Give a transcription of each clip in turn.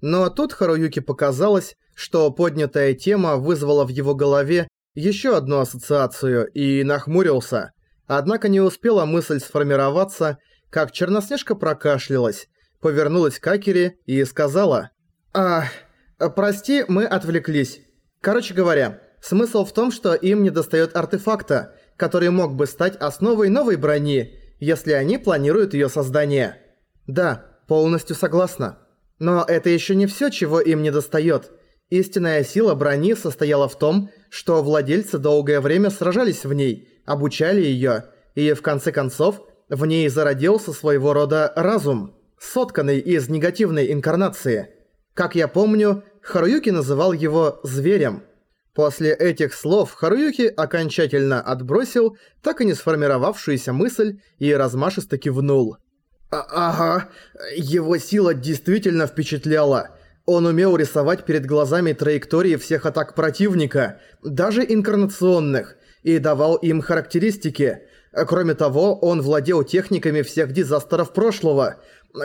Но тут Харуюки показалось, что поднятая тема вызвала в его голове еще одну ассоциацию и нахмурился. Однако не успела мысль сформироваться, как Черноснежка прокашлялась, повернулась к Акере и сказала «А, прости, мы отвлеклись. Короче говоря, смысл в том, что им недостает артефакта, который мог бы стать основой новой брони, если они планируют ее создание. Да, полностью согласна. Но это еще не все, чего им недостает. Истинная сила брони состояла в том, что владельцы долгое время сражались в ней, обучали ее, и в конце концов в ней зародился своего рода разум, сотканный из негативной инкарнации. Как я помню, Харуюки называл его «зверем». После этих слов Харуюки окончательно отбросил так и не сформировавшуюся мысль и размашисто кивнул. А «Ага, его сила действительно впечатляла». Он умел рисовать перед глазами траектории всех атак противника, даже инкарнационных, и давал им характеристики. Кроме того, он владел техниками всех дизастеров прошлого,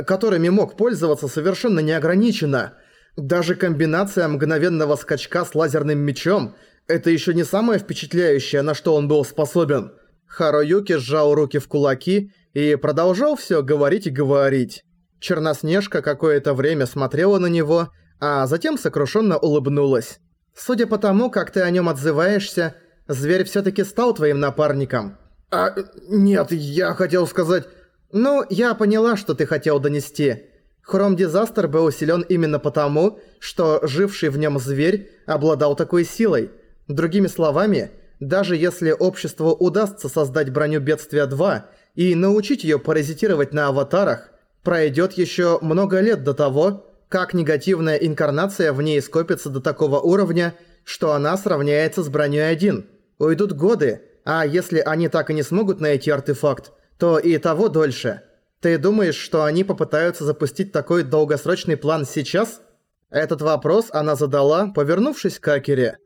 которыми мог пользоваться совершенно неограниченно. Даже комбинация мгновенного скачка с лазерным мечом – это еще не самое впечатляющее, на что он был способен. Харуюки сжал руки в кулаки и продолжал все говорить и говорить. Черноснежка какое-то время смотрела на него, а затем сокрушенно улыбнулась. «Судя по тому, как ты о нем отзываешься, зверь все таки стал твоим напарником». «А, нет, я хотел сказать...» «Ну, я поняла, что ты хотел донести. Хром Дизастер был силен именно потому, что живший в нем зверь обладал такой силой. Другими словами, даже если обществу удастся создать броню Бедствия 2 и научить ее паразитировать на аватарах, Пройдет еще много лет до того, как негативная инкарнация в ней скопится до такого уровня, что она сравняется с броней 1. Уйдут годы, а если они так и не смогут найти артефакт, то и того дольше. Ты думаешь, что они попытаются запустить такой долгосрочный план сейчас? Этот вопрос она задала, повернувшись к Акере.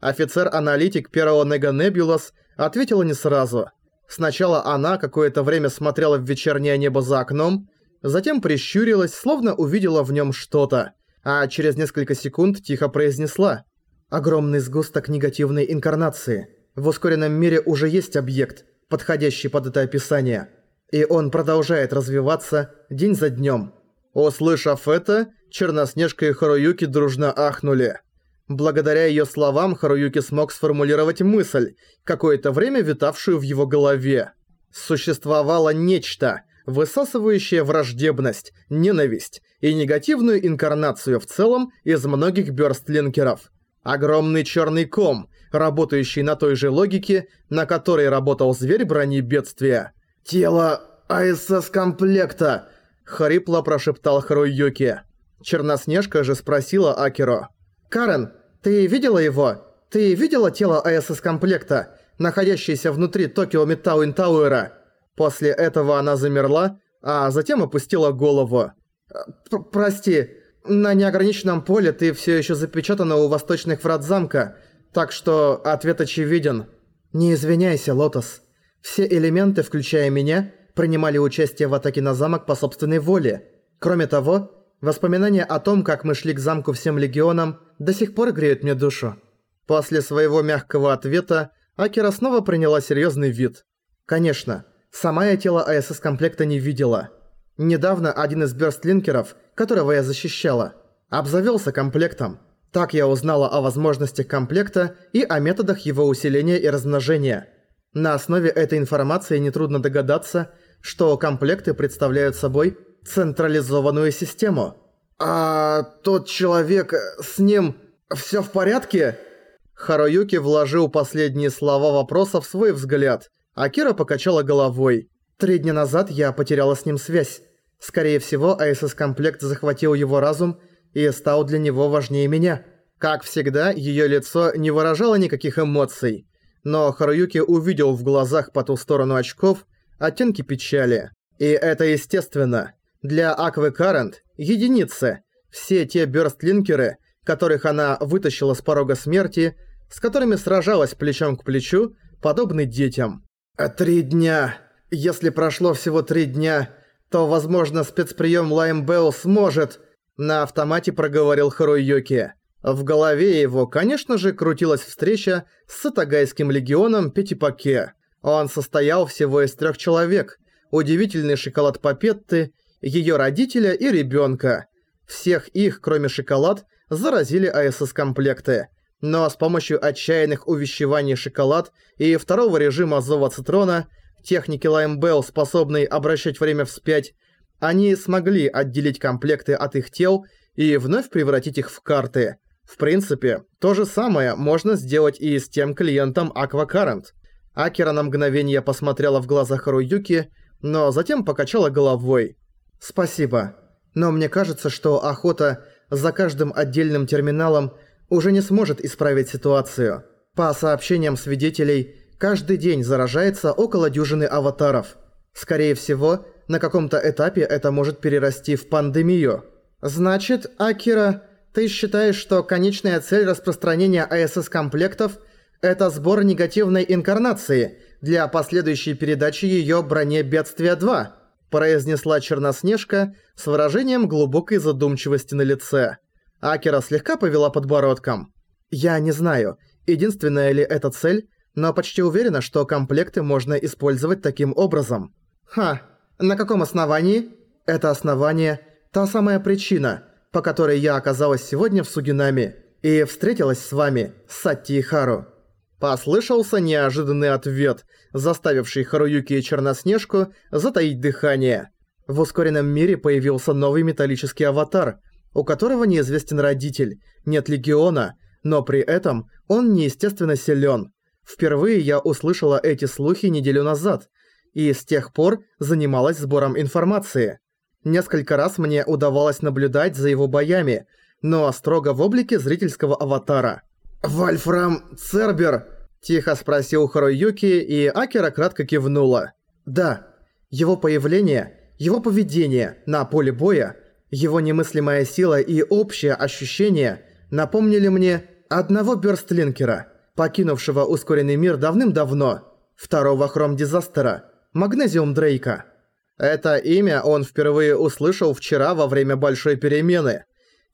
Офицер-аналитик первого Нега Небулас ответила не сразу. Сначала она какое-то время смотрела в вечернее небо за окном, затем прищурилась, словно увидела в нем что-то, а через несколько секунд тихо произнесла «Огромный сгусток негативной инкарнации. В ускоренном мире уже есть объект, подходящий под это описание, и он продолжает развиваться день за днем». Услышав это, Черноснежка и Харуюки дружно ахнули. Благодаря ее словам Харуюки смог сформулировать мысль, какое-то время витавшую в его голове. Существовало нечто – высасывающее враждебность, ненависть и негативную инкарнацию в целом из многих бёрстлинкеров. Огромный черный ком, работающий на той же логике, на которой работал зверь брони бедствия. «Тело АСС-комплекта!» — хрипло прошептал Харуюки. Черноснежка же спросила Акеро. «Карен, ты видела его? Ты видела тело АСС-комплекта, находящееся внутри Токио Метауин Тауэра?» После этого она замерла, а затем опустила голову. П «Прости, на неограниченном поле ты все еще запечатана у восточных врат замка, так что ответ очевиден. Не извиняйся, Лотос. Все элементы, включая меня, принимали участие в атаке на замок по собственной воле. Кроме того, воспоминания о том, как мы шли к замку всем легионам, до сих пор греют мне душу». После своего мягкого ответа Акера снова приняла серьезный вид. «Конечно, Сама я тело АСС-комплекта не видела. Недавно один из бёрстлинкеров, которого я защищала, обзавелся комплектом. Так я узнала о возможностях комплекта и о методах его усиления и размножения. На основе этой информации нетрудно догадаться, что комплекты представляют собой централизованную систему. «А тот человек, с ним всё в порядке?» Харуюки вложил последние слова вопроса в свой взгляд – Акира покачала головой. Три дня назад я потеряла с ним связь. Скорее всего, АСС-комплект захватил его разум и стал для него важнее меня. Как всегда, её лицо не выражало никаких эмоций. Но Харуюки увидел в глазах по ту сторону очков оттенки печали. И это естественно. Для Аквы Карент – единицы. Все те бёрстлинкеры, которых она вытащила с порога смерти, с которыми сражалась плечом к плечу, подобны детям. Три дня. Если прошло всего три дня, то, возможно, спецприем Лаймбелл сможет... На автомате проговорил Харуюки. В голове его, конечно же, крутилась встреча с Сатагайским легионом Пятипаке. Он состоял всего из трех человек. Удивительный шоколад Папетты, ее родителя и ребенка. Всех их, кроме шоколад, заразили АСС-комплекты. Но с помощью отчаянных увещеваний шоколад и второго режима зова цитрона, техники Лаймбелл, способной обращать время вспять, они смогли отделить комплекты от их тел и вновь превратить их в карты. В принципе, то же самое можно сделать и с тем клиентом Aquacurrent. Акера на мгновение посмотрела в глаза Харуюки, но затем покачала головой. «Спасибо. Но мне кажется, что охота за каждым отдельным терминалом уже не сможет исправить ситуацию. По сообщениям свидетелей, каждый день заражается около дюжины аватаров. Скорее всего, на каком-то этапе это может перерасти в пандемию. Значит, Акира, ты считаешь, что конечная цель распространения АСС-комплектов – это сбор негативной инкарнации для последующей передачи её броне Бедствия 2? Произнесла Черноснежка с выражением глубокой задумчивости на лице. Акера слегка повела подбородком. «Я не знаю, единственная ли это цель, но почти уверена, что комплекты можно использовать таким образом». «Ха, на каком основании?» «Это основание – та самая причина, по которой я оказалась сегодня в Сугинами и встретилась с вами, Сатти и Хару». Послышался неожиданный ответ, заставивший Харуюки и Черноснежку затаить дыхание. В ускоренном мире появился новый металлический аватар, у которого неизвестен родитель, нет легиона, но при этом он неестественно силен. Впервые я услышала эти слухи неделю назад, и с тех пор занималась сбором информации. Несколько раз мне удавалось наблюдать за его боями, но строго в облике зрительского аватара. «Вольфрам Цербер!» Тихо спросил Харуюки, и Акера кратко кивнула. «Да, его появление, его поведение на поле боя, его немыслимая сила и общее ощущение напомнили мне одного Бёрстлинкера, покинувшего ускоренный мир давным-давно, второго Хром-Дизастера, Магнезиум Дрейка. Это имя он впервые услышал вчера во время Большой Перемены.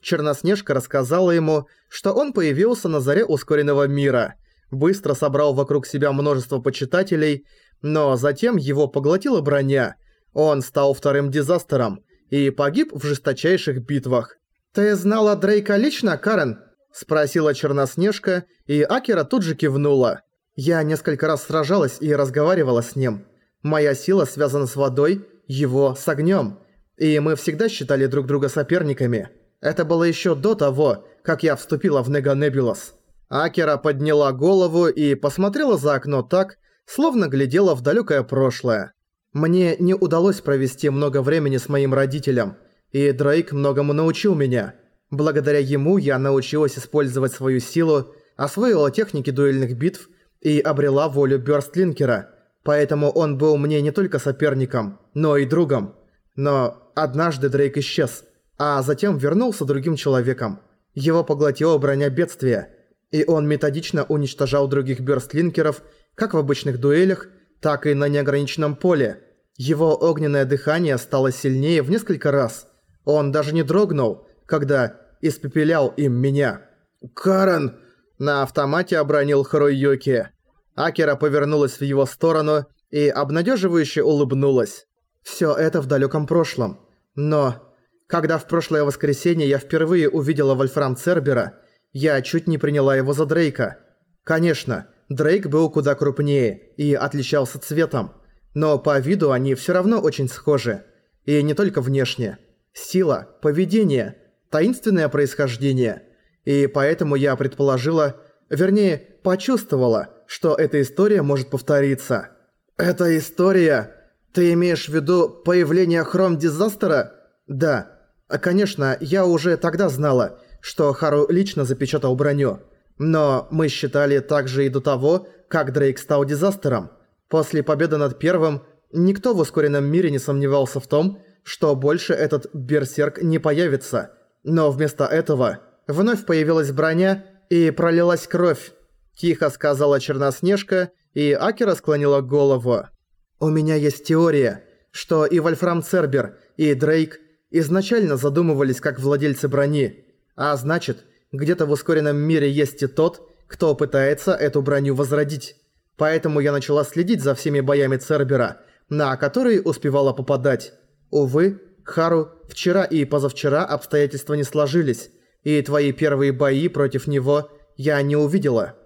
Черноснежка рассказала ему, что он появился на заре ускоренного мира – быстро собрал вокруг себя множество почитателей, но затем его поглотила броня. Он стал вторым дизастером и погиб в жесточайших битвах. «Ты знала Дрейка лично, Карен?» – спросила Черноснежка, и Акера тут же кивнула. «Я несколько раз сражалась и разговаривала с ним. Моя сила связана с водой, его с огнем, и мы всегда считали друг друга соперниками. Это было еще до того, как я вступила в Нега Небулас». Акера подняла голову и посмотрела за окно так, словно глядела в далекое прошлое. Мне не удалось провести много времени с моим родителем, и Дрейк многому научил меня. Благодаря ему я научилась использовать свою силу, освоила техники дуэльных битв и обрела волю Бёрстлинкера, поэтому он был мне не только соперником, но и другом. Но однажды Дрейк исчез, а затем вернулся другим человеком. Его поглотила броня бедствия – и он методично уничтожал других бёрстлинкеров как в обычных дуэлях, так и на неограниченном поле. Его огненное дыхание стало сильнее в несколько раз. Он даже не дрогнул, когда испепелял им меня. «Карен!» На автомате обронил Харуюки. Акера повернулась в его сторону и обнадеживающе улыбнулась. Все это в далеком прошлом. Но, когда в прошлое воскресенье я впервые увидела Вольфрам Цербера, я чуть не приняла его за Дрейка. Конечно, Дрейк был куда крупнее и отличался цветом, но по виду они все равно очень схожи. И не только внешне. Сила, поведение, таинственное происхождение. И поэтому я предположила, вернее, почувствовала, что эта история может повториться. «Эта история? Ты имеешь в виду появление Хром Дизастера?» «Да. Конечно, я уже тогда знала, что Хару лично запечатал броню. Но мы считали также и до того, как Дрейк стал дизастером. После победы над первым, никто в ускоренном мире не сомневался в том, что больше этот берсерк не появится. Но вместо этого вновь появилась броня и пролилась кровь. Тихо сказала Черноснежка, и Акера склонила голову. «У меня есть теория, что и Вольфрам Цербер, и Дрейк изначально задумывались как владельцы брони, а значит, где-то в ускоренном мире есть и тот, кто пытается эту броню возродить. Поэтому я начала следить за всеми боями Цербера, на которые успевала попадать. Увы, Хару, вчера и позавчера обстоятельства не сложились, и твои первые бои против него я не увидела.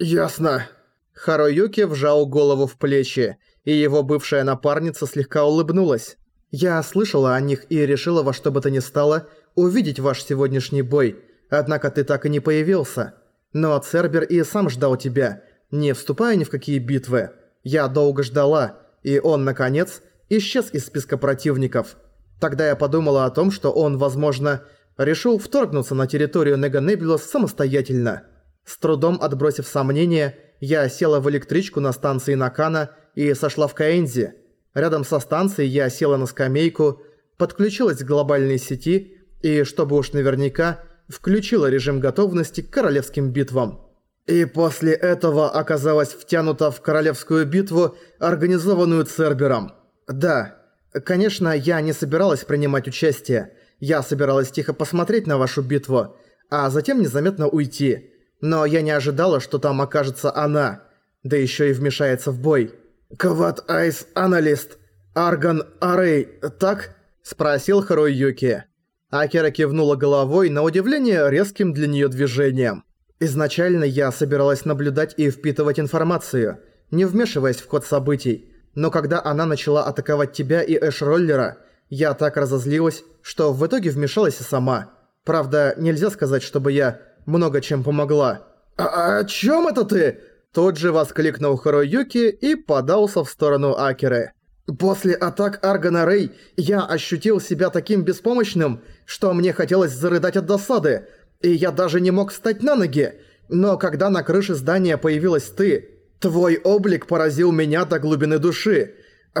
«Ясно». Харуюки вжал голову в плечи, и его бывшая напарница слегка улыбнулась. «Я слышала о них и решила во что бы то ни стало увидеть ваш сегодняшний бой, однако ты так и не появился. Но Цербер и сам ждал тебя, не вступая ни в какие битвы. Я долго ждала, и он, наконец, исчез из списка противников. Тогда я подумала о том, что он, возможно, решил вторгнуться на территорию Неганебулос самостоятельно. С трудом отбросив сомнения, я села в электричку на станции Накана и сошла в Каэнзи. Рядом со станцией я села на скамейку, подключилась к глобальной сети и, чтобы уж наверняка, включила режим готовности к королевским битвам. И после этого оказалась втянута в королевскую битву, организованную Цербером. Да, конечно, я не собиралась принимать участие. Я собиралась тихо посмотреть на вашу битву, а затем незаметно уйти. Но я не ожидала, что там окажется она, да еще и вмешается в бой. «Квад Айс Аналист, Арган Арей, так?» – спросил Харуюки. Акера кивнула головой на удивление резким для нее движением. Изначально я собиралась наблюдать и впитывать информацию, не вмешиваясь в ход событий, но когда она начала атаковать тебя и Эш-роллера, я так разозлилась, что в итоге вмешалась и сама. Правда, нельзя сказать, чтобы я много чем помогла. «А, -а о чем это ты?» Тут же воскликнул Харуюки и подался в сторону Акеры. «После атак Аргана Рэй я ощутил себя таким беспомощным, что мне хотелось зарыдать от досады, и я даже не мог встать на ноги. Но когда на крыше здания появилась ты, твой облик поразил меня до глубины души.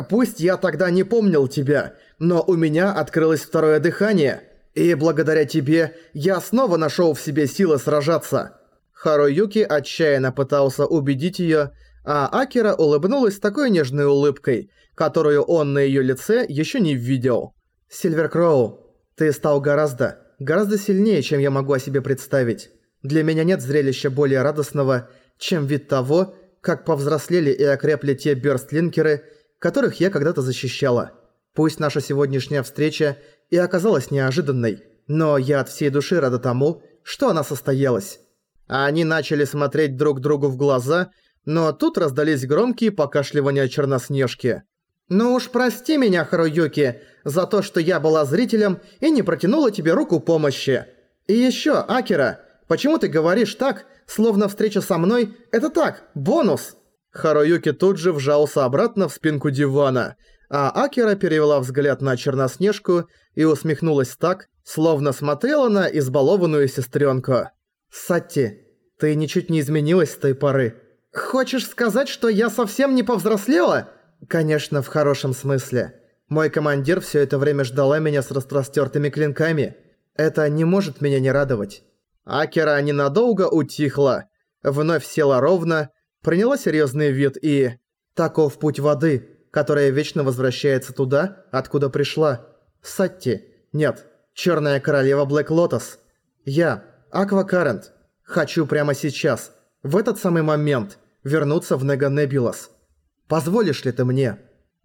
Пусть я тогда не помнил тебя, но у меня открылось второе дыхание, и благодаря тебе я снова нашел в себе силы сражаться». Харуюки отчаянно пытался убедить её, а Акера улыбнулась такой нежной улыбкой, которую он на её лице ещё не видел. «Сильвер Кроу, ты стал гораздо, гораздо сильнее, чем я могу о себе представить. Для меня нет зрелища более радостного, чем вид того, как повзрослели и окрепли те бёрстлинкеры, которых я когда-то защищала. Пусть наша сегодняшняя встреча и оказалась неожиданной, но я от всей души рада тому, что она состоялась». Они начали смотреть друг другу в глаза, но тут раздались громкие покашливания Черноснежки. «Ну уж прости меня, Харуюки, за то, что я была зрителем и не протянула тебе руку помощи. И ещё, Акера, почему ты говоришь так, словно встреча со мной – это так, бонус?» Харуюки тут же вжался обратно в спинку дивана, а Акера перевела взгляд на Черноснежку и усмехнулась так, словно смотрела на избалованную сестрёнку. «Сатти, ты ничуть не изменилась с той поры. Хочешь сказать, что я совсем не повзрослела?» «Конечно, в хорошем смысле. Мой командир всё это время ждала меня с распростёртыми клинками. Это не может меня не радовать». Акера ненадолго утихла, вновь села ровно, приняла серьёзный вид и... Таков путь воды, которая вечно возвращается туда, откуда пришла. Сатти. Нет, Чёрная Королева Блэк Лотос. Я, Аква Карент, хочу прямо сейчас, в этот самый момент, вернуться в Неганебулос. Позволишь ли ты мне?»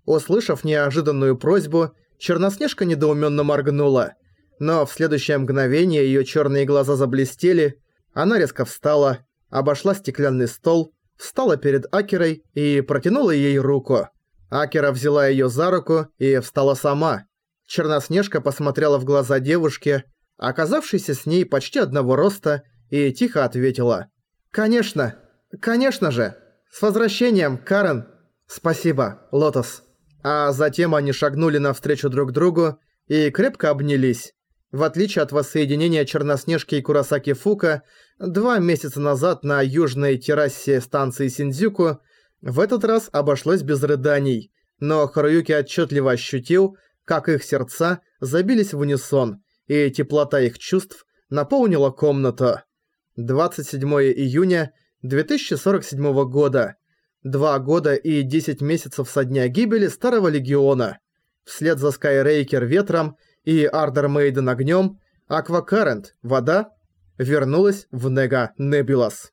Услышав неожиданную просьбу, Черноснежка недоуменно моргнула. Но в следующее мгновение ее черные глаза заблестели, она резко встала, обошла стеклянный стол, встала перед Акерой и протянула ей руку. Акера взяла ее за руку и встала сама. Черноснежка посмотрела в глаза девушки, оказавшейся с ней почти одного роста, и тихо ответила. «Конечно, конечно же! С возвращением, Карен!» «Спасибо, Лотос». А затем они шагнули навстречу друг другу и крепко обнялись. В отличие от воссоединения Черноснежки и Курасаки Фука, два месяца назад на южной террасе станции Синдзюку в этот раз обошлось без рыданий, но Харуюки отчетливо ощутил, как их сердца забились в унисон, и теплота их чувств наполнила комнату. 27 июня 2047 года. Два года и 10 месяцев со дня гибели Старого Легиона. Вслед за Скайрейкер ветром и Ардер Мейден огнем, Аквакарент – вода, вернулась в Нега Небулас.